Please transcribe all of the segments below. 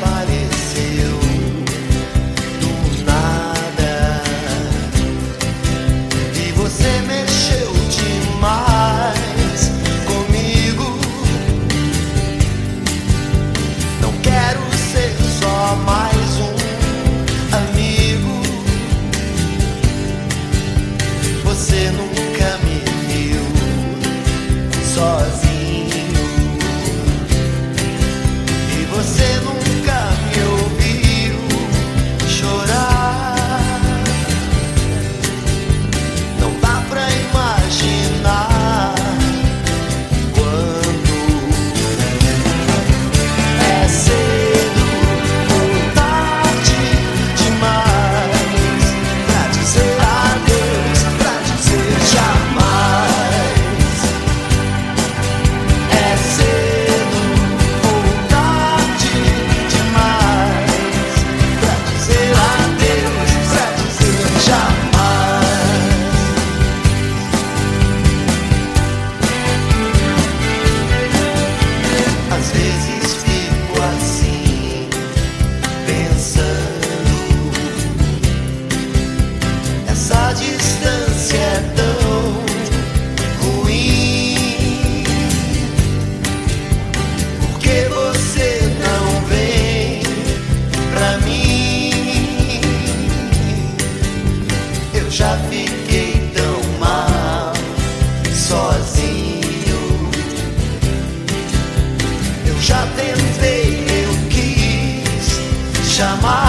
apareceu. fiquei tão mal sozinho. Eu já tentei, eu quis chamar.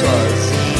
choice.